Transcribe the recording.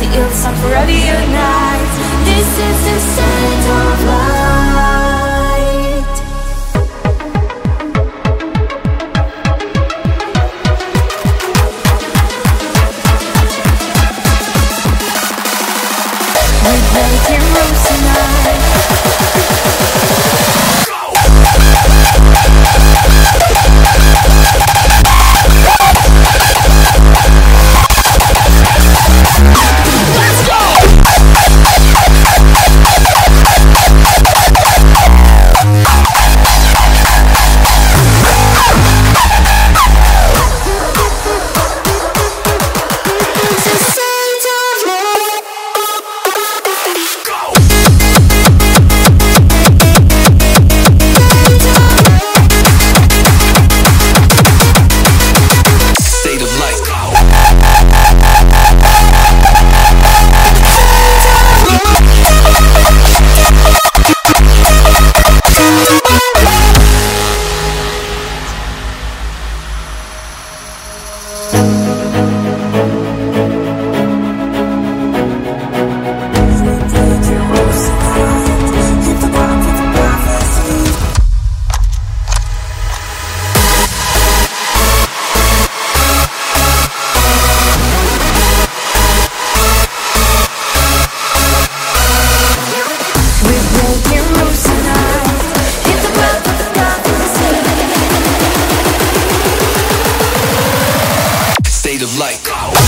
the hills and forever unite This is the sound of light. We're breaking rules. like.